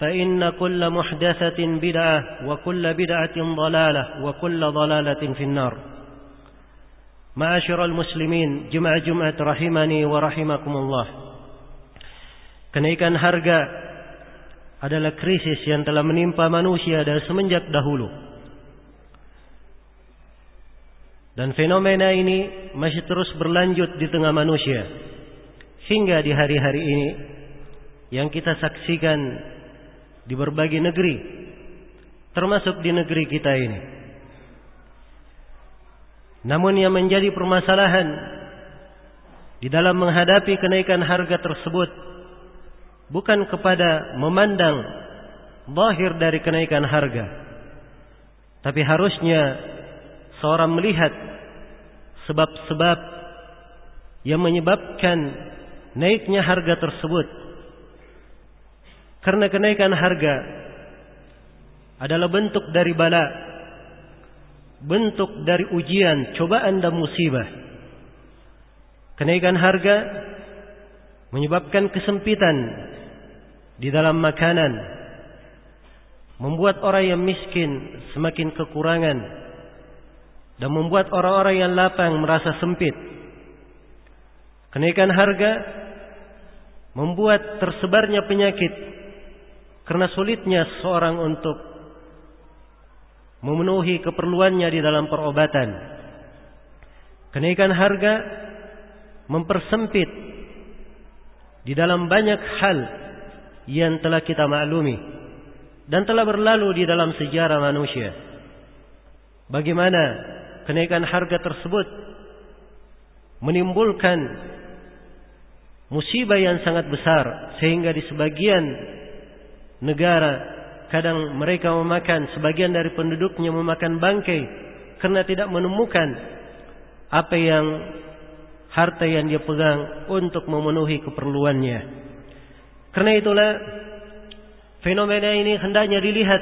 فإن كل محدثة بدعة وكل بدعة ضلالة وكل ضلالة في النار معاشر المسلمين جمع جمعة rahimani wa rahimakumullah Kenaikan harga adalah krisis yang telah menimpa manusia dari semenjak dahulu. Dan fenomena ini masih terus berlanjut di tengah manusia. Hingga di hari-hari ini yang kita saksikan di berbagai negeri. Termasuk di negeri kita ini. Namun yang menjadi permasalahan di dalam menghadapi kenaikan harga tersebut bukan kepada memandang zahir dari kenaikan harga tapi harusnya seorang melihat sebab-sebab yang menyebabkan naiknya harga tersebut karena kenaikan harga adalah bentuk dari bala bentuk dari ujian, cobaan dan musibah. Kenaikan harga menyebabkan kesempitan di dalam makanan, membuat orang yang miskin semakin kekurangan dan membuat orang-orang yang lapang merasa sempit. Kenaikan harga membuat tersebarnya penyakit karena sulitnya seorang untuk memenuhi keperluannya di dalam perobatan. Kenaikan harga mempersempit di dalam banyak hal yang telah kita maklumi dan telah berlalu di dalam sejarah manusia. Bagaimana kenaikan harga tersebut menimbulkan musibah yang sangat besar sehingga di sebagian negara Kadang mereka memakan sebagian dari penduduknya memakan bangkai karena tidak menemukan apa yang harta yang dia pegang untuk memenuhi keperluannya. Karena itulah fenomena ini hendaknya dilihat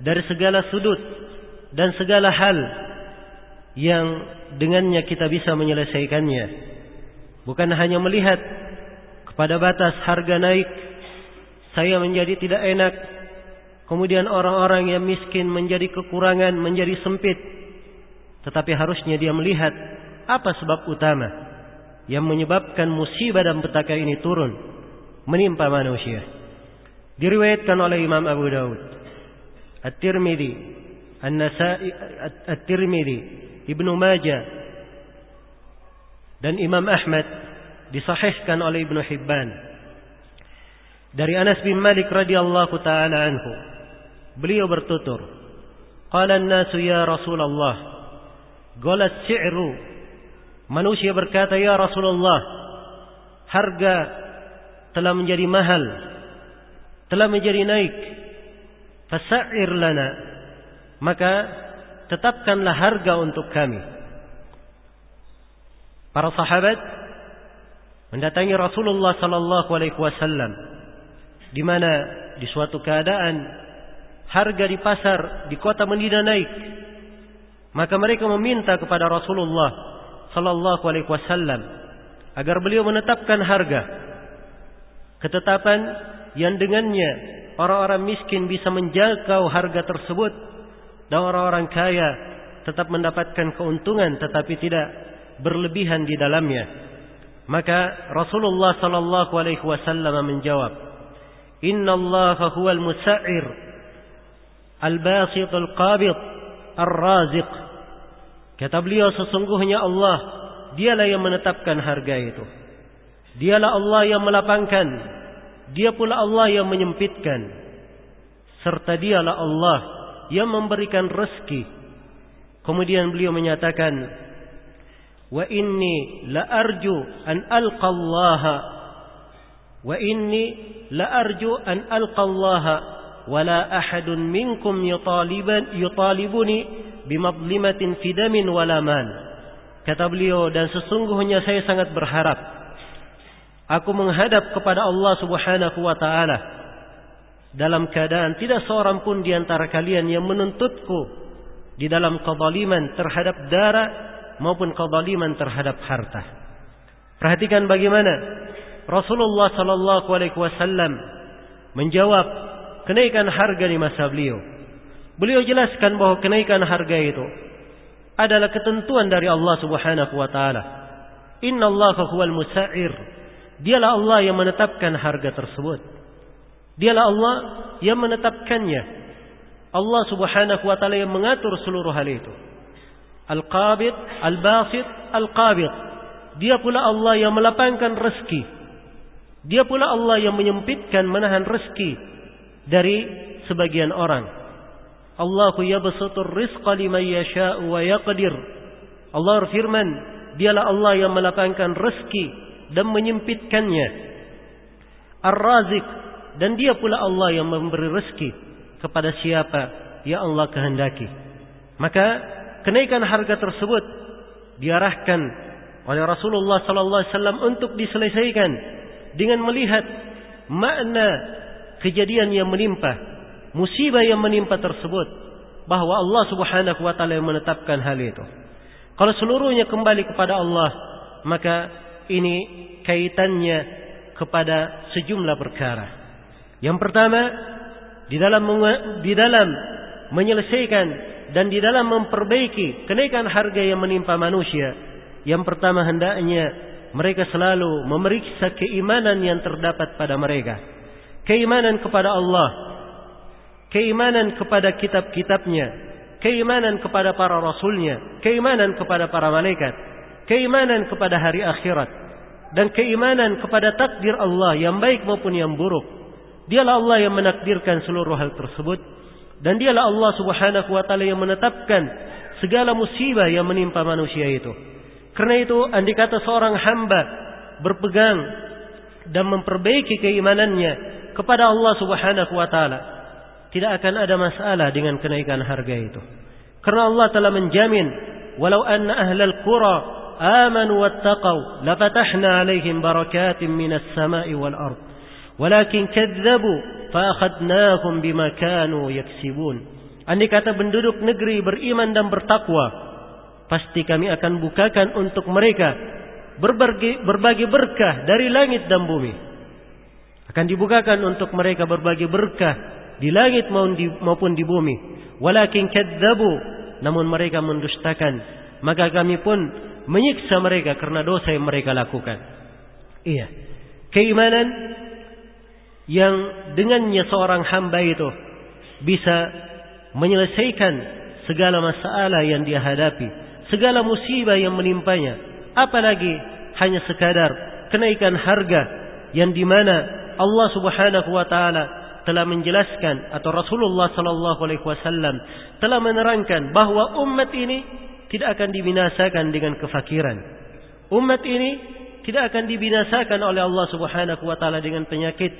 dari segala sudut dan segala hal yang dengannya kita bisa menyelesaikannya. Bukan hanya melihat kepada batas harga naik saya menjadi tidak enak Kemudian orang-orang yang miskin menjadi kekurangan, menjadi sempit. Tetapi harusnya dia melihat apa sebab utama yang menyebabkan musibah dan petaka ini turun menimpa manusia. Diriwayatkan oleh Imam Abu Daud, At-Tirmidzi, An-Nasa'i, At-Tirmidzi, Ibnu Majah dan Imam Ahmad disahihkan oleh Ibnu Hibban dari Anas bin Malik radhiyallahu taala anhu Beliau bertutur, Qala an-nasu ya Rasulullah, Golat si'ru. Manusia berkata, Ya Rasulullah, harga telah menjadi mahal, telah menjadi naik. Fasa'ir lana. Maka tetapkanlah harga untuk kami. Para sahabat mendatangi Rasulullah sallallahu alaihi wasallam di mana di suatu keadaan harga di pasar di kota Madinah naik. Maka mereka meminta kepada Rasulullah sallallahu alaihi wasallam agar beliau menetapkan harga. Ketetapan yang dengannya orang-orang miskin bisa menjangkau harga tersebut dan orang-orang kaya tetap mendapatkan keuntungan tetapi tidak berlebihan di dalamnya. Maka Rasulullah sallallahu alaihi wasallam menjawab, "Inna Allah huwal musa'ir al-basit al-qabid ar-raziq." Kata beliau sesungguhnya Allah dialah yang menetapkan harga itu. Dialah Allah yang melapangkan, dia pula Allah yang menyempitkan. Serta dialah Allah yang memberikan rezeki. Kemudian beliau menyatakan, wa inni la arju an alqa Allah wa inni la arju an alqa Allah wala ahadun minkum yutaliban yutalibuni bimadlimatin fidamin wala kata beliau dan sesungguhnya saya sangat berharap aku menghadap kepada Allah Subhanahu wa taala dalam keadaan tidak seorang pun di antara kalian yang menuntutku di dalam kezaliman terhadap darah maupun kezaliman terhadap harta. Perhatikan bagaimana Rasulullah sallallahu alaihi wasallam menjawab kenaikan harga di masa beliau. Beliau jelaskan bahwa kenaikan harga itu adalah ketentuan dari Allah Subhanahu wa taala. Inna Allah huwal musa'ir. Dialah Allah yang menetapkan harga tersebut. Dialah Allah yang menetapkannya. Allah Subhanahu wa taala yang mengatur seluruh hal itu. Al-Qabid, Al-Basit, Al-Qabid. Dia pula Allah yang melapangkan rezeki. Dia pula Allah yang menyempitkan menahan rezeki dari sebagian orang. Allahu yabsutur rizqa liman yasha'u wa yaqdir. Allah berfirman, dialah Allah yang melapangkan rezeki dan menyempitkannya. Ar-Razik dan dia pula Allah yang memberi rezeki kepada siapa yang Allah kehendaki. Maka kenaikan harga tersebut diarahkan oleh Rasulullah sallallahu alaihi wasallam untuk diselesaikan dengan melihat makna kejadian yang menimpa, musibah yang menimpa tersebut bahwa Allah Subhanahu wa taala yang menetapkan hal itu. Kalau seluruhnya kembali kepada Allah, maka ini kaitannya kepada sejumlah perkara. Yang pertama, di dalam di dalam menyelesaikan dan di dalam memperbaiki kenaikan harga yang menimpa manusia, yang pertama hendaknya mereka selalu memeriksa keimanan yang terdapat pada mereka. Keimanan kepada Allah, keimanan kepada kitab-kitabnya, keimanan kepada para rasulnya, keimanan kepada para malaikat, keimanan kepada hari akhirat, dan keimanan kepada takdir Allah yang baik maupun yang buruk. Dialah Allah yang menakdirkan seluruh hal tersebut dan dialah Allah subhanahu wa ta'ala yang menetapkan segala musibah yang menimpa manusia itu. Karena itu andai kata seorang hamba berpegang dan memperbaiki keimanannya kepada Allah Subhanahu wa taala, tidak akan ada masalah dengan kenaikan harga itu. Karena Allah telah menjamin, walau anna ahlal qura amanu wattaqau lafatahna alaihim barakatin minas sama'i wal ard. Walakin kadzabu fa'akhadnahum بِمَا كَانُوا يَكْسِبُونَ. Andai kata penduduk negeri beriman dan bertakwa, pasti kami akan bukakan untuk mereka berbagi, berkah dari langit dan bumi. Akan dibukakan untuk mereka berbagi berkah di langit maupun di bumi. Walakin kadzabu, namun mereka mendustakan. Maka kami pun menyiksa mereka karena dosa yang mereka lakukan. Iya. Keimanan yang dengannya seorang hamba itu bisa menyelesaikan segala masalah yang dia hadapi, segala musibah yang menimpanya, apalagi hanya sekadar kenaikan harga yang di mana Allah Subhanahu wa taala telah menjelaskan atau Rasulullah sallallahu alaihi wasallam telah menerangkan bahwa umat ini tidak akan dibinasakan dengan kefakiran. Umat ini tidak akan dibinasakan oleh Allah Subhanahu wa taala dengan penyakit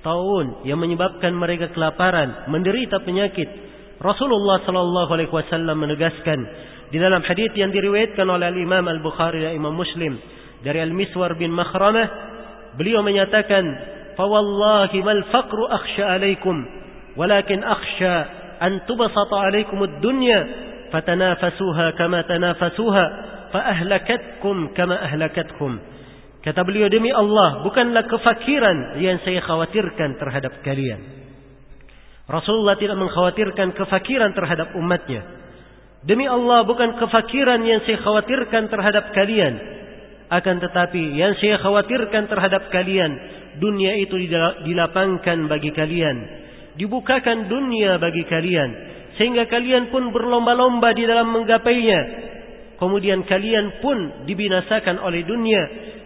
taun yang menyebabkan mereka kelaparan, menderita penyakit. Rasulullah sallallahu alaihi wasallam menegaskan di dalam hadis yang diriwayatkan oleh Imam Al-Bukhari dan Imam Muslim dari Al-Miswar bin Makhramah, beliau menyatakan, "Fa wallahi mal faqru akhsha alaikum walakin akhsha an tubsata 'alaikumud dunya fatanafasuha kama tanafasuha fa ahlakatkum kama ahlakatkum kata beliau demi Allah bukanlah kefakiran yang saya khawatirkan terhadap kalian Rasulullah tidak mengkhawatirkan kefakiran terhadap umatnya demi Allah bukan kefakiran yang saya khawatirkan terhadap kalian. Akan tetapi yang saya khawatirkan terhadap kalian dunia itu dilapangkan bagi kalian. Dibukakan dunia bagi kalian. Sehingga kalian pun berlomba-lomba di dalam menggapainya. Kemudian kalian pun dibinasakan oleh dunia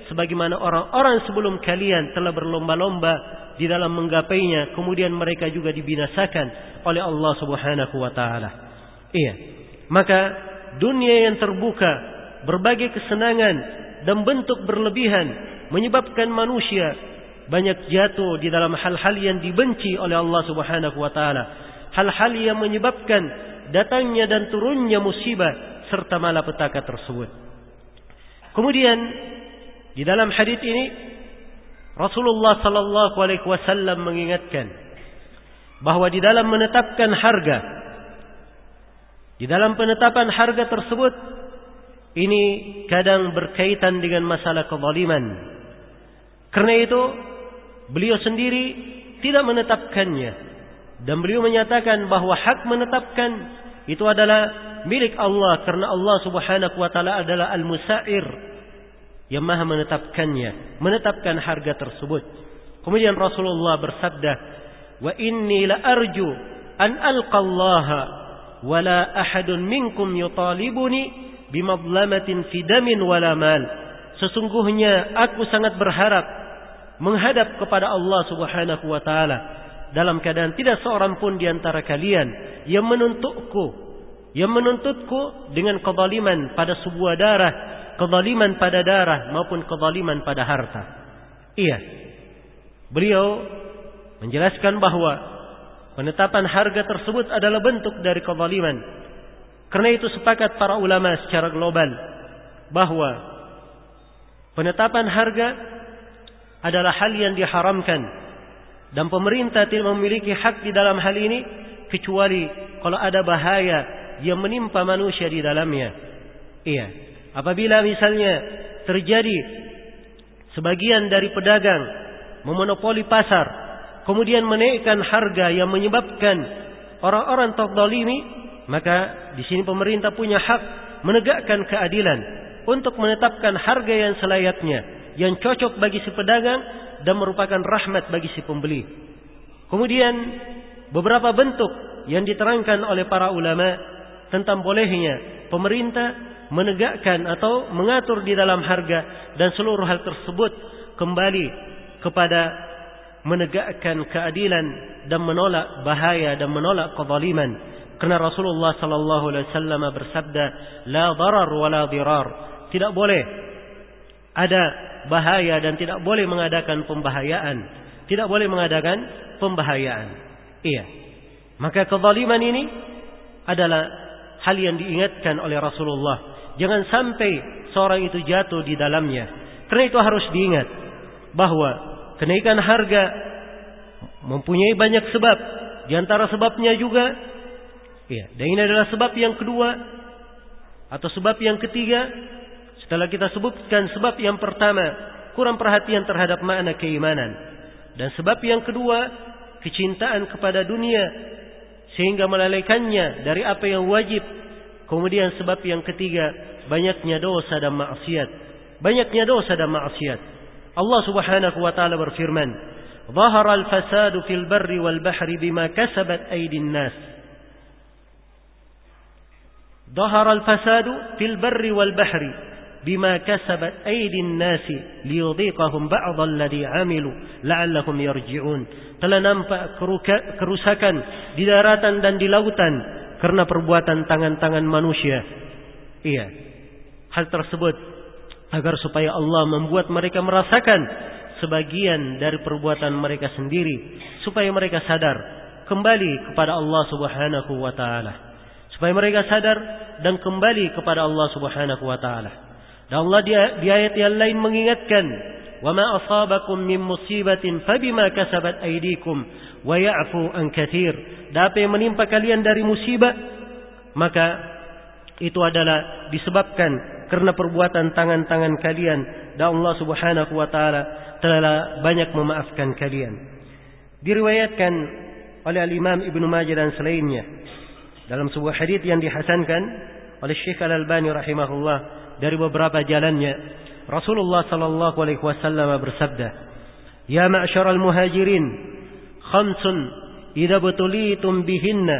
sebagaimana orang-orang sebelum kalian telah berlomba-lomba di dalam menggapainya. Kemudian mereka juga dibinasakan oleh Allah Subhanahu wa taala. Iya maka dunia yang terbuka berbagai kesenangan dan bentuk berlebihan menyebabkan manusia banyak jatuh di dalam hal-hal yang dibenci oleh Allah Subhanahu wa taala. Hal-hal yang menyebabkan datangnya dan turunnya musibah serta malapetaka tersebut. Kemudian di dalam hadis ini Rasulullah sallallahu alaihi wasallam mengingatkan bahwa di dalam menetapkan harga di dalam penetapan harga tersebut ini kadang berkaitan dengan masalah kezaliman. Karena itu beliau sendiri tidak menetapkannya dan beliau menyatakan bahwa hak menetapkan itu adalah milik Allah karena Allah Subhanahu wa taala adalah Al-Musa'ir yang Maha menetapkannya, menetapkan harga tersebut. Kemudian Rasulullah bersabda, "Wa inni la arju an alqa Wa la ahadun minkum yutalibuni bimadlamatin fidamin wala mal. Sesungguhnya aku sangat berharap menghadap kepada Allah Subhanahu wa taala dalam keadaan tidak seorang pun di antara kalian yang menuntutku yang menuntutku dengan kezaliman pada sebuah darah, kezaliman pada darah maupun kezaliman pada harta. Iya. Beliau menjelaskan bahwa penetapan harga tersebut adalah bentuk dari kezaliman karena itu sepakat para ulama secara global bahwa penetapan harga adalah hal yang diharamkan dan pemerintah tidak memiliki hak di dalam hal ini kecuali kalau ada bahaya yang menimpa manusia di dalamnya. Iya. Apabila misalnya terjadi sebagian dari pedagang memonopoli pasar kemudian menaikkan harga yang menyebabkan orang-orang terdolimi maka di sini pemerintah punya hak menegakkan keadilan untuk menetapkan harga yang selayaknya, yang cocok bagi si pedagang dan merupakan rahmat bagi si pembeli. Kemudian beberapa bentuk yang diterangkan oleh para ulama tentang bolehnya pemerintah menegakkan atau mengatur di dalam harga dan seluruh hal tersebut kembali kepada menegakkan keadilan dan menolak bahaya dan menolak kezaliman Karena Rasulullah sallallahu alaihi wasallam bersabda, "La darar wa la dirar." Tidak boleh ada bahaya dan tidak boleh mengadakan pembahayaan. Tidak boleh mengadakan pembahayaan. Iya. Maka kezaliman ini adalah hal yang diingatkan oleh Rasulullah. Jangan sampai seorang itu jatuh di dalamnya. Karena itu harus diingat bahwa kenaikan harga mempunyai banyak sebab. Di antara sebabnya juga Ya, dan ini adalah sebab yang kedua atau sebab yang ketiga setelah kita sebutkan sebab yang pertama kurang perhatian terhadap makna keimanan. Dan sebab yang kedua kecintaan kepada dunia sehingga melalaikannya dari apa yang wajib. Kemudian sebab yang ketiga banyaknya dosa dan maksiat. Banyaknya dosa dan maksiat Allah Subhanahu wa taala berfirman ظهر الفساد في البر والبحر بما كسبت أيدي الناس ظهر الفساد في البر والبحر بما كسبت أيدي الناس ليضيقهم بعض الذي عملوا لعلهم يرجعون telah nampak kerusakan di daratan dan di lautan karena perbuatan tangan-tangan manusia. Iya. Hal tersebut agar supaya Allah membuat mereka merasakan sebagian dari perbuatan mereka sendiri supaya mereka sadar kembali kepada Allah Subhanahu wa taala supaya mereka sadar dan kembali kepada Allah Subhanahu wa taala. Dan Allah di, di ayat yang lain mengingatkan "Wa ma asabakum min musibatin fabima kasabat aydikum wa ya'fu an katsir." Apa yang menimpa kalian dari musibah, maka itu adalah disebabkan karena perbuatan tangan-tangan kalian dan Allah Subhanahu wa taala telah banyak memaafkan kalian. Diriwayatkan oleh Al-Imam Ibnu Majah dan selainnya dalam sebuah hadis yang dihasankan oleh Syekh Al-Albani rahimahullah dari beberapa jalannya Rasulullah sallallahu alaihi wasallam bersabda Ya ma'syaral muhajirin khamsun idza butulitum bihinna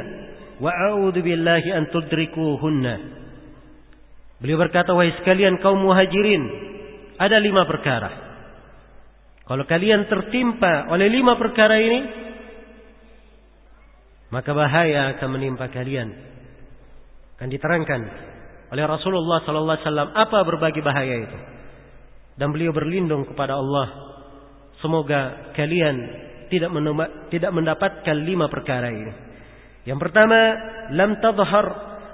wa a'udzu billahi an tudrikuhunna Beliau berkata wahai sekalian kaum muhajirin ada lima perkara kalau kalian tertimpa oleh lima perkara ini, maka bahaya akan menimpa kalian. Akan diterangkan oleh Rasulullah sallallahu alaihi wasallam apa berbagai bahaya itu. Dan beliau berlindung kepada Allah. Semoga kalian tidak tidak mendapatkan lima perkara ini. Yang pertama, lam tadhhar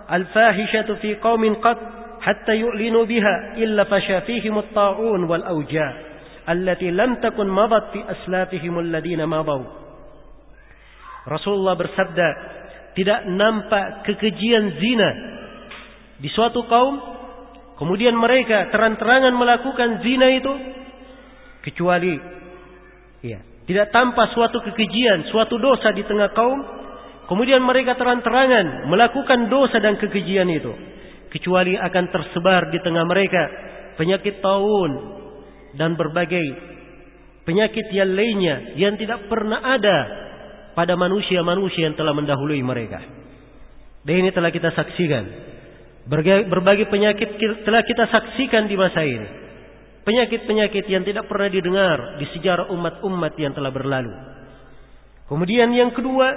al-fahishatu fi qaumin qat hatta yu'linu biha illa fasha fihim at-ta'un wal awja' allati lam takun madat fi aslafihim alladhina madaw. Rasulullah bersabda, tidak nampak kekejian zina di suatu kaum, kemudian mereka terang-terangan melakukan zina itu kecuali ya, tidak tampak suatu kekejian, suatu dosa di tengah kaum, kemudian mereka terang-terangan melakukan dosa dan kekejian itu kecuali akan tersebar di tengah mereka penyakit taun, dan berbagai penyakit yang lainnya yang tidak pernah ada pada manusia-manusia yang telah mendahului mereka. Dan ini telah kita saksikan. Berbagai penyakit telah kita saksikan di masa ini. Penyakit-penyakit yang tidak pernah didengar di sejarah umat-umat yang telah berlalu. Kemudian yang kedua,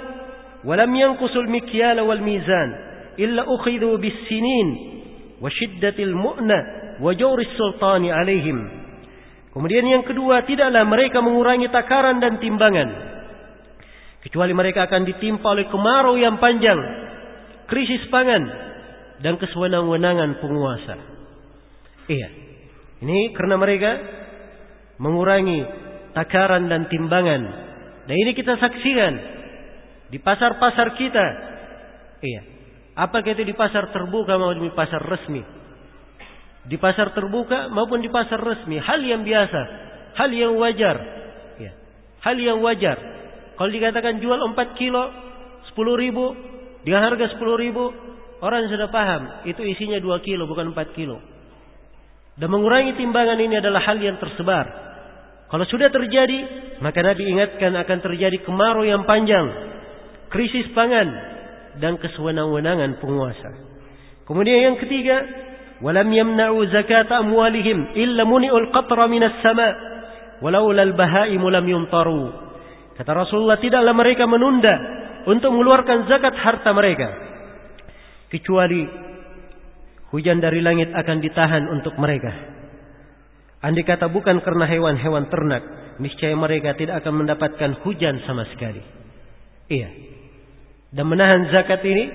walam yanqusul mikyala wal mizan illa ukhidhu bis sinin wa shiddatil mu'na sultani alaihim. Kemudian yang kedua, tidaklah mereka mengurangi takaran dan timbangan. Kecuali mereka akan ditimpa oleh kemarau yang panjang, krisis pangan, dan kesewenang-wenangan penguasa. Iya. Ini karena mereka mengurangi takaran dan timbangan. Dan ini kita saksikan di pasar-pasar kita. Iya. Apakah itu di pasar terbuka maupun di pasar resmi? di pasar terbuka maupun di pasar resmi hal yang biasa hal yang wajar ya. hal yang wajar kalau dikatakan jual 4 kilo 10 ribu dengan harga 10 ribu orang sudah paham itu isinya 2 kilo bukan 4 kilo dan mengurangi timbangan ini adalah hal yang tersebar kalau sudah terjadi maka Nabi ingatkan akan terjadi kemarau yang panjang krisis pangan dan kesewenang-wenangan penguasa. Kemudian yang ketiga, walam yamna'u zakat amwalihim illa muni'ul qatra minas sama walaula al-baha'im lam yumtaru. Kata Rasulullah tidaklah mereka menunda untuk mengeluarkan zakat harta mereka kecuali hujan dari langit akan ditahan untuk mereka. Andai kata bukan karena hewan-hewan ternak, niscaya mereka tidak akan mendapatkan hujan sama sekali. Iya, dan menahan zakat ini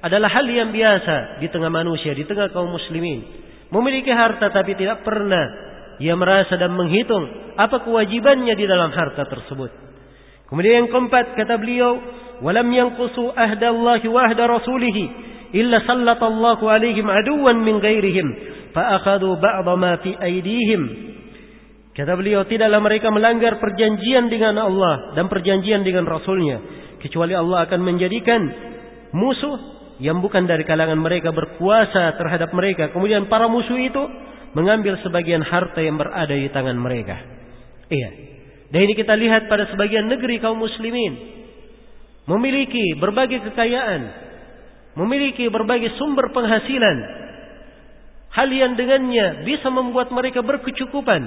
adalah hal yang biasa di tengah manusia, di tengah kaum muslimin. Memiliki harta tapi tidak pernah ia merasa dan menghitung apa kewajibannya di dalam harta tersebut. Kemudian yang keempat kata beliau, "Walam yanqusu ahdallahi wa ahda rasulih illa sallatallahu alaihim aduwan min ghairihim fa akhadhu ba'dha ma fi aydihim." Kata beliau, tidaklah mereka melanggar perjanjian dengan Allah dan perjanjian dengan Rasulnya. Kecuali Allah akan menjadikan musuh yang bukan dari kalangan mereka berkuasa terhadap mereka. Kemudian para musuh itu mengambil sebagian harta yang berada di tangan mereka. Iya. Dan ini kita lihat pada sebagian negeri kaum muslimin. Memiliki berbagai kekayaan. Memiliki berbagai sumber penghasilan. Hal yang dengannya bisa membuat mereka berkecukupan.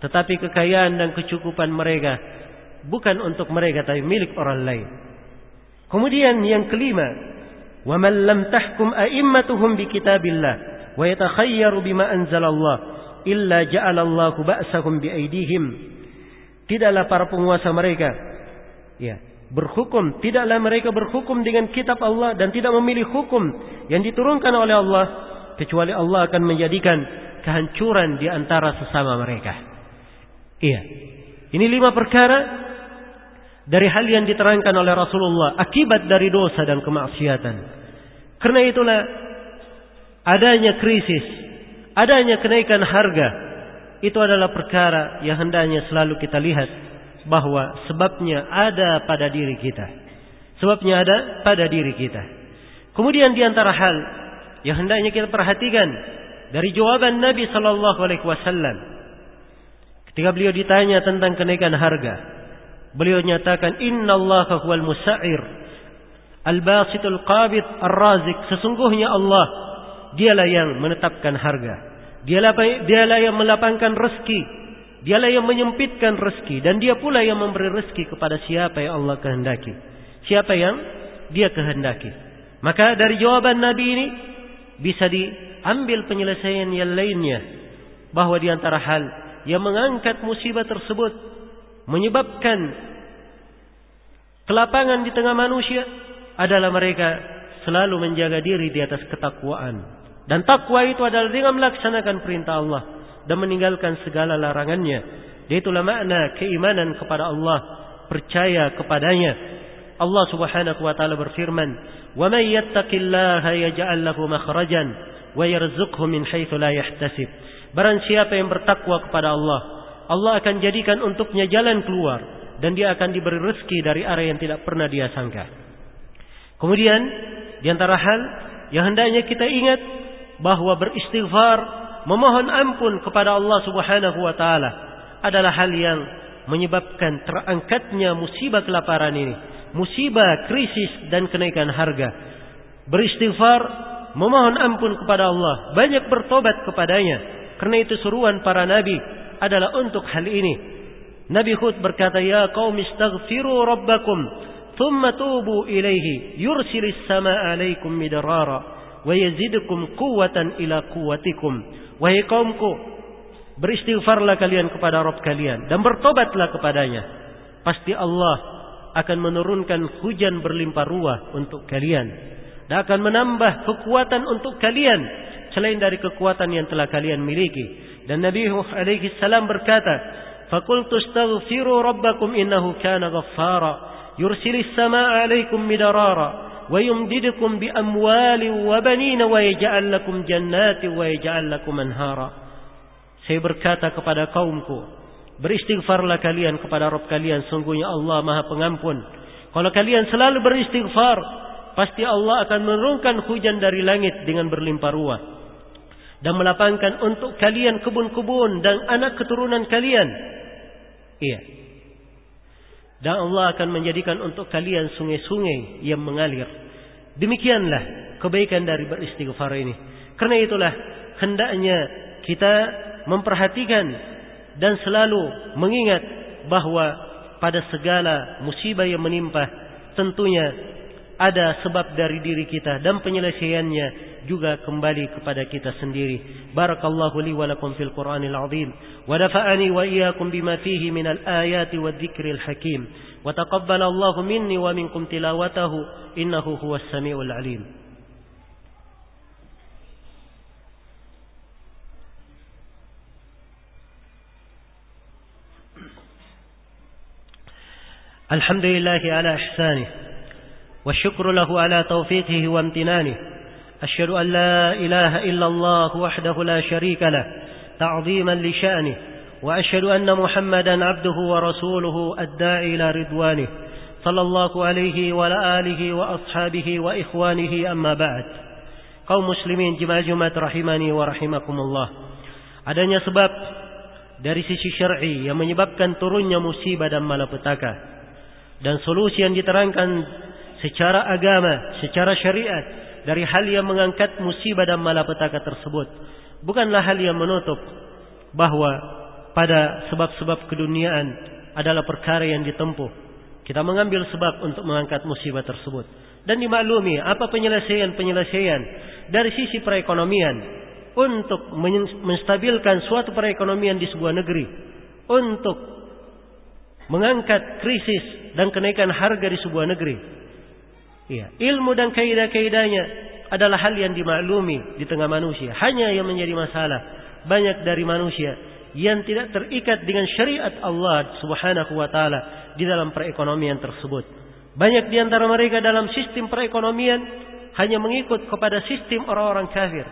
Tetapi kekayaan dan kecukupan mereka bukan untuk mereka tapi milik orang lain. Kemudian yang kelima, wa man lam tahkum a'immatuhum bi kitabillah wa yatakhayyaru bima anzalallah illa ja'alallahu ba'sahum bi aidihim. Tidaklah para penguasa mereka ya, berhukum, tidaklah mereka berhukum dengan kitab Allah dan tidak memilih hukum yang diturunkan oleh Allah kecuali Allah akan menjadikan kehancuran di antara sesama mereka. Iya. Ini lima perkara dari hal yang diterangkan oleh Rasulullah akibat dari dosa dan kemaksiatan. Karena itulah adanya krisis, adanya kenaikan harga itu adalah perkara yang hendaknya selalu kita lihat bahwa sebabnya ada pada diri kita. Sebabnya ada pada diri kita. Kemudian di antara hal yang hendaknya kita perhatikan dari jawaban Nabi Shallallahu Alaihi Wasallam ketika beliau ditanya tentang kenaikan harga, beliau nyatakan Inna Allah huwal musa'ir al-basitul qabid ar-razik sesungguhnya Allah dialah yang menetapkan harga. Dialah dialah yang melapangkan rezeki. Dialah yang menyempitkan rezeki. Dan dia pula yang memberi rezeki kepada siapa yang Allah kehendaki. Siapa yang dia kehendaki? Maka dari jawaban Nabi ini bisa diambil penyelesaian yang lainnya. Bahwa di antara hal yang mengangkat musibah tersebut menyebabkan kelapangan di tengah manusia adalah mereka selalu menjaga diri di atas ketakwaan. Dan takwa itu adalah dengan melaksanakan perintah Allah dan meninggalkan segala larangannya. Itulah makna keimanan kepada Allah, percaya kepadanya. Allah Subhanahu wa taala berfirman, "Wa may yattaqillaha yaj'al lahu makhrajan wa yarzuqhu min haitsu la yahtasib." Barang siapa yang bertakwa kepada Allah, Allah akan jadikan untuknya jalan keluar dan dia akan diberi rezeki dari arah yang tidak pernah dia sangka. Kemudian di antara hal yang hendaknya kita ingat bahwa beristighfar, memohon ampun kepada Allah Subhanahu wa taala adalah hal yang menyebabkan terangkatnya musibah kelaparan ini, musibah krisis dan kenaikan harga. Beristighfar, memohon ampun kepada Allah, banyak bertobat kepadanya. Karena itu seruan para nabi adalah untuk hal ini. Nabi Hud berkata, "Ya qaum istaghfiru rabbakum, thumma tubu ilaihi, yursilis sama'a 'alaikum midrara." wa yazidukum quwwatan ila quwwatikum. Wahai kaumku, beristighfarlah kalian kepada Rabb kalian dan bertobatlah kepadanya. Pasti Allah akan menurunkan hujan berlimpah ruah untuk kalian dan akan menambah kekuatan untuk kalian selain dari kekuatan yang telah kalian miliki. Dan Nabi Nuh alaihi salam berkata, "Fakultu astaghfiru rabbakum innahu kana ghaffara, yursilis samaa 'alaikum midarara wa yumdidukum bi amwalin wa banina wa yaj'al lakum jannatin wa yaj'al lakum anhara." Saya berkata kepada kaumku, beristighfarlah kalian kepada Rabb kalian, sungguhnya Allah Maha Pengampun. Kalau kalian selalu beristighfar, pasti Allah akan menurunkan hujan dari langit dengan berlimpah ruah dan melapangkan untuk kalian kebun-kebun dan anak keturunan kalian. Iya. Dan Allah akan menjadikan untuk kalian sungai-sungai yang mengalir. Demikianlah kebaikan dari beristighfar ini. Karena itulah hendaknya kita memperhatikan dan selalu mengingat bahwa pada segala musibah yang menimpa tentunya ada sebab dari diri kita dan penyelesaiannya juga kembali kepada kita sendiri. Barakallahu li wa lakum fil Qur'anil azim wa nafa'ani wa iyyakum bima fihi minal ayati wadh-dhikril hakim. وتقبل الله مني ومنكم تلاوته إنه هو السميع العليم الحمد لله على إحسانه والشكر له على توفيقه وامتنانه أشهد أن لا إله إلا الله وحده لا شريك له تعظيما لشأنه وأشهد أن محمدا عبده ورسوله الداعي إلى رضوانه صلى الله عليه وعلى آله وأصحابه وإخوانه أما بعد. kaum muslimin jemaah Jumat rahimani wa rahimakumullah adanya sebab dari sisi syar'i yang menyebabkan turunnya musibah dan malapetaka. Dan solusi yang diterangkan secara agama, secara syariat dari hal yang mengangkat musibah dan malapetaka tersebut bukanlah hal yang menutup bahwa pada sebab-sebab keduniaan adalah perkara yang ditempuh. Kita mengambil sebab untuk mengangkat musibah tersebut. Dan dimaklumi apa penyelesaian-penyelesaian dari sisi perekonomian untuk menstabilkan suatu perekonomian di sebuah negeri. Untuk mengangkat krisis dan kenaikan harga di sebuah negeri. Ya, ilmu dan kaidah-kaidahnya adalah hal yang dimaklumi di tengah manusia. Hanya yang menjadi masalah banyak dari manusia yang tidak terikat dengan syariat Allah Subhanahu wa taala di dalam perekonomian tersebut. Banyak di antara mereka dalam sistem perekonomian hanya mengikut kepada sistem orang-orang kafir,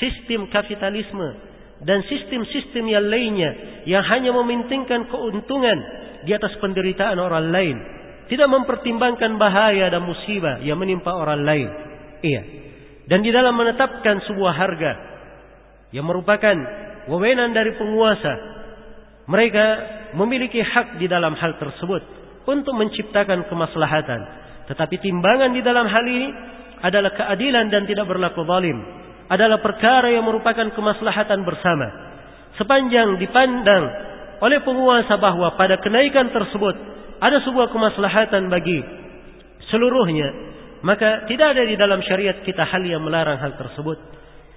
sistem kapitalisme dan sistem-sistem yang lainnya yang hanya mementingkan keuntungan di atas penderitaan orang lain, tidak mempertimbangkan bahaya dan musibah yang menimpa orang lain. Iya. Dan di dalam menetapkan sebuah harga yang merupakan wewenang dari penguasa. Mereka memiliki hak di dalam hal tersebut untuk menciptakan kemaslahatan. Tetapi timbangan di dalam hal ini adalah keadilan dan tidak berlaku zalim. Adalah perkara yang merupakan kemaslahatan bersama. Sepanjang dipandang oleh penguasa bahwa pada kenaikan tersebut ada sebuah kemaslahatan bagi seluruhnya, maka tidak ada di dalam syariat kita hal yang melarang hal tersebut.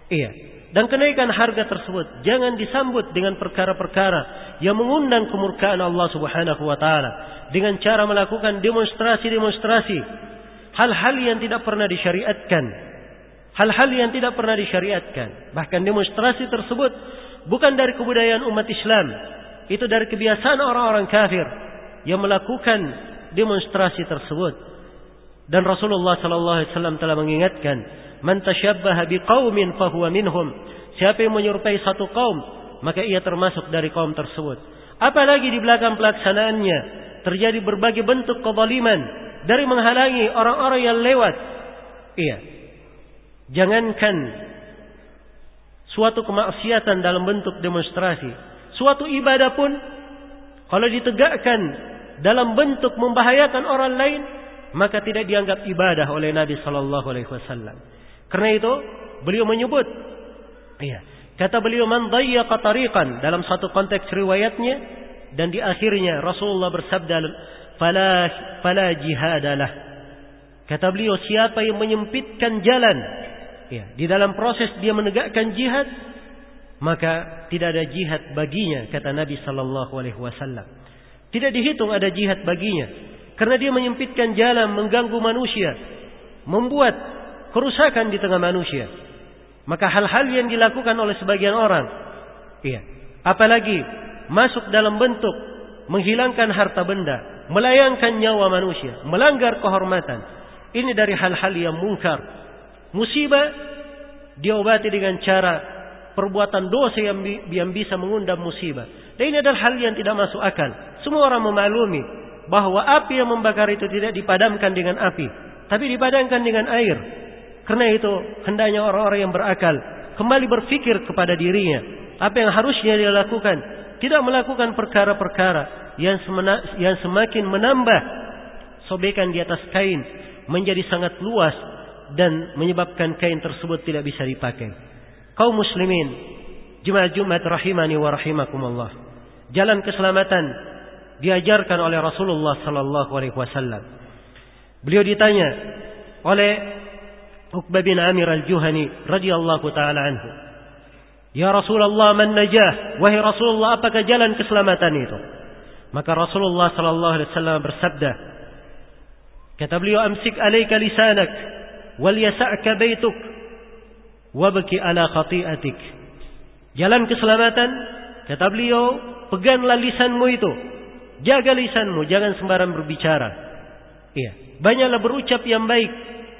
Iya, dan kenaikan harga tersebut jangan disambut dengan perkara-perkara yang mengundang kemurkaan Allah Subhanahu wa taala. Dengan cara melakukan demonstrasi-demonstrasi. Hal-hal yang tidak pernah disyariatkan. Hal-hal yang tidak pernah disyariatkan. Bahkan demonstrasi tersebut bukan dari kebudayaan umat Islam. Itu dari kebiasaan orang-orang kafir yang melakukan demonstrasi tersebut dan Rasulullah sallallahu alaihi wasallam telah mengingatkan Man tasyabbaha biqaumin fahuwa minhum. Siapa yang menyerupai satu kaum, maka ia termasuk dari kaum tersebut. Apalagi di belakang pelaksanaannya terjadi berbagai bentuk kezaliman dari menghalangi orang-orang yang lewat. Iya. Jangankan suatu kemaksiatan dalam bentuk demonstrasi, suatu ibadah pun kalau ditegakkan dalam bentuk membahayakan orang lain, maka tidak dianggap ibadah oleh Nabi sallallahu alaihi wasallam. Karena itu beliau menyebut iya, kata beliau man dayyaqa tariqan dalam satu konteks riwayatnya dan di akhirnya Rasulullah bersabda fala fala jihadalah. Kata beliau siapa yang menyempitkan jalan ya, di dalam proses dia menegakkan jihad maka tidak ada jihad baginya kata Nabi sallallahu alaihi wasallam. Tidak dihitung ada jihad baginya karena dia menyempitkan jalan mengganggu manusia, membuat kerusakan di tengah manusia. Maka hal-hal yang dilakukan oleh sebagian orang, iya, apalagi masuk dalam bentuk menghilangkan harta benda, melayangkan nyawa manusia, melanggar kehormatan. Ini dari hal-hal yang mungkar. Musibah diobati dengan cara perbuatan dosa yang, yang bisa mengundang musibah. Dan ini adalah hal yang tidak masuk akal. Semua orang memaklumi bahwa api yang membakar itu tidak dipadamkan dengan api, tapi dipadamkan dengan air. Karena itu hendaknya orang-orang yang berakal kembali berfikir kepada dirinya apa yang harusnya dia lakukan, tidak melakukan perkara-perkara yang, yang semakin menambah sobekan di atas kain menjadi sangat luas dan menyebabkan kain tersebut tidak bisa dipakai. Kaum muslimin, Jumat Jumat rahimani wa rahimakumullah. Jalan keselamatan diajarkan oleh Rasulullah sallallahu alaihi wasallam. Beliau ditanya oleh Uqbah bin Amir al-Juhani radhiyallahu taala anhu. Ya Rasulullah man najah? Wahai Rasulullah apakah jalan keselamatan itu? Maka Rasulullah sallallahu alaihi wasallam bersabda, kata beliau amsik alaika lisanak wal yasa'ka baituk wabki ala khati'atik. Jalan keselamatan kata beliau, peganglah lisanmu itu. Jaga lisanmu, jangan sembarang berbicara. Iya, banyaklah berucap yang baik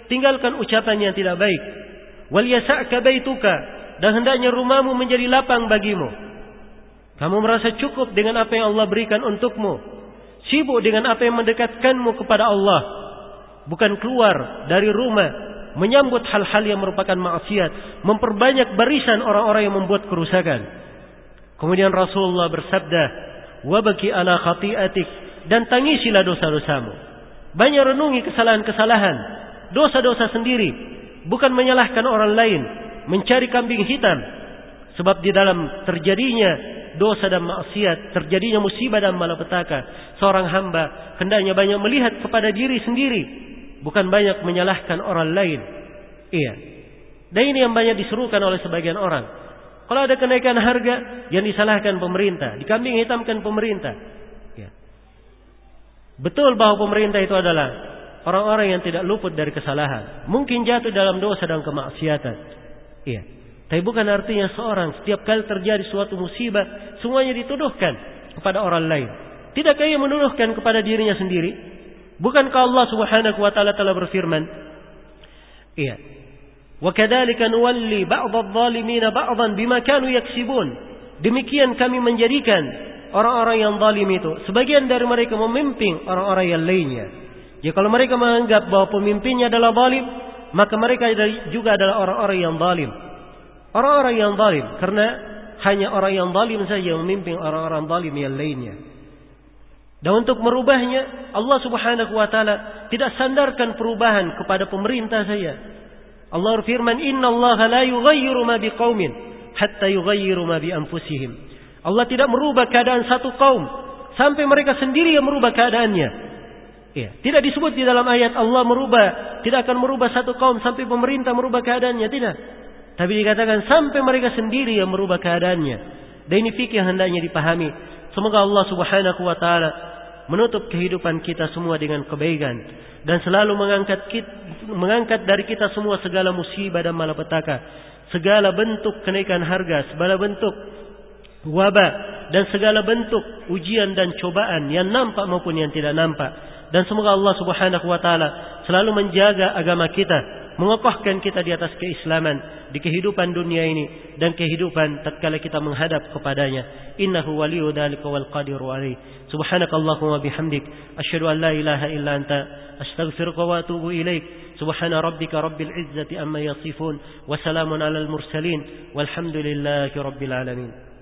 tinggalkan ucapan yang tidak baik. Wal yasa'ka baituka dan hendaknya rumahmu menjadi lapang bagimu. Kamu merasa cukup dengan apa yang Allah berikan untukmu. Sibuk dengan apa yang mendekatkanmu kepada Allah. Bukan keluar dari rumah menyambut hal-hal yang merupakan maksiat, memperbanyak barisan orang-orang yang membuat kerusakan. Kemudian Rasulullah bersabda, "Wabaki ala khati'atik" dan tangisilah dosa-dosamu. Banyak renungi kesalahan-kesalahan dosa-dosa sendiri, bukan menyalahkan orang lain, mencari kambing hitam. Sebab di dalam terjadinya dosa dan maksiat, terjadinya musibah dan malapetaka, seorang hamba hendaknya banyak melihat kepada diri sendiri, bukan banyak menyalahkan orang lain. Iya. Dan ini yang banyak diserukan oleh sebagian orang. Kalau ada kenaikan harga, yang disalahkan pemerintah, dikambing hitamkan pemerintah. Ya. Betul bahwa pemerintah itu adalah orang-orang yang tidak luput dari kesalahan. Mungkin jatuh dalam dosa dan kemaksiatan. Iya. Tapi bukan artinya seorang setiap kali terjadi suatu musibah semuanya dituduhkan kepada orang lain. Tidakkah ia menuduhkan kepada dirinya sendiri? Bukankah Allah Subhanahu wa taala telah berfirman? Iya. Kadzalika nuwalli ba'd adh-dhalimin ba'dhan bima kanu yaksibun. Demikian kami menjadikan orang-orang yang zalim itu sebagian dari mereka memimpin orang-orang yang lainnya. Ya kalau mereka menganggap bahwa pemimpinnya adalah zalim, maka mereka juga adalah orang-orang yang zalim. Orang-orang yang zalim karena hanya orang yang zalim saja memimpin orang-orang zalim yang lainnya. Dan untuk merubahnya Allah Subhanahu wa taala tidak sandarkan perubahan kepada pemerintah saja. Allah berfirman, "Inna Allah la yughayyiru ma biqaumin hatta yughayyiru ma bi anfusihim." Allah tidak merubah keadaan satu kaum sampai mereka sendiri yang merubah keadaannya. Ya, tidak disebut di dalam ayat Allah merubah, tidak akan merubah satu kaum sampai pemerintah merubah keadaannya, tidak. Tapi dikatakan sampai mereka sendiri yang merubah keadaannya. Dan ini fikih hendaknya dipahami. Semoga Allah Subhanahu wa taala menutup kehidupan kita semua dengan kebaikan dan selalu mengangkat kita, mengangkat dari kita semua segala musibah dan malapetaka, segala bentuk kenaikan harga, segala bentuk wabah dan segala bentuk ujian dan cobaan yang nampak maupun yang tidak nampak dan semoga Allah Subhanahu wa taala selalu menjaga agama kita, mengokohkan kita di atas keislaman di kehidupan dunia ini dan kehidupan tatkala kita menghadap kepadanya. Innahu waliyyu wal qadiru alaih. سبحانك اللهم وبحمدك أشهد أن لا إله إلا أنت أستغفرك وأتوب إليك. سبحان ربك رب العزة أما يصفون وسلام على المرسلين والحمد لله رب العالمين.